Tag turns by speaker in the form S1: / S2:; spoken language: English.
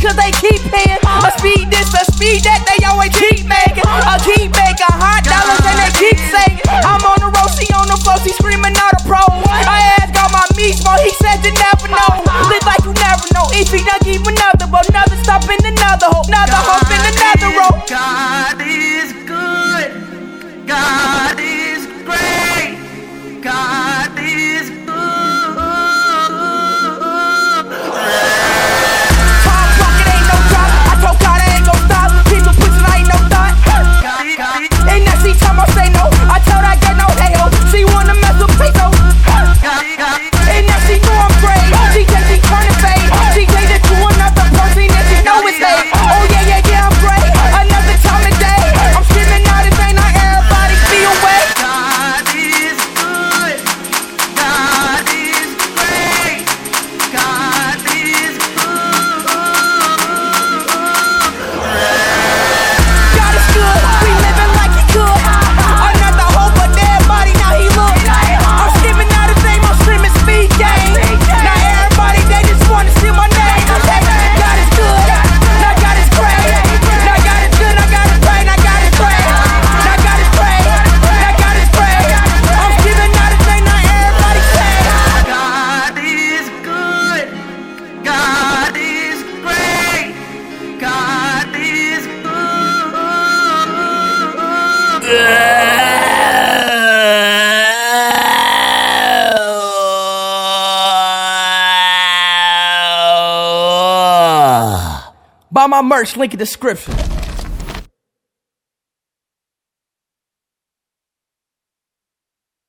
S1: cause they keep paying. My speed this, I speed that, they Buy my merch, link in description.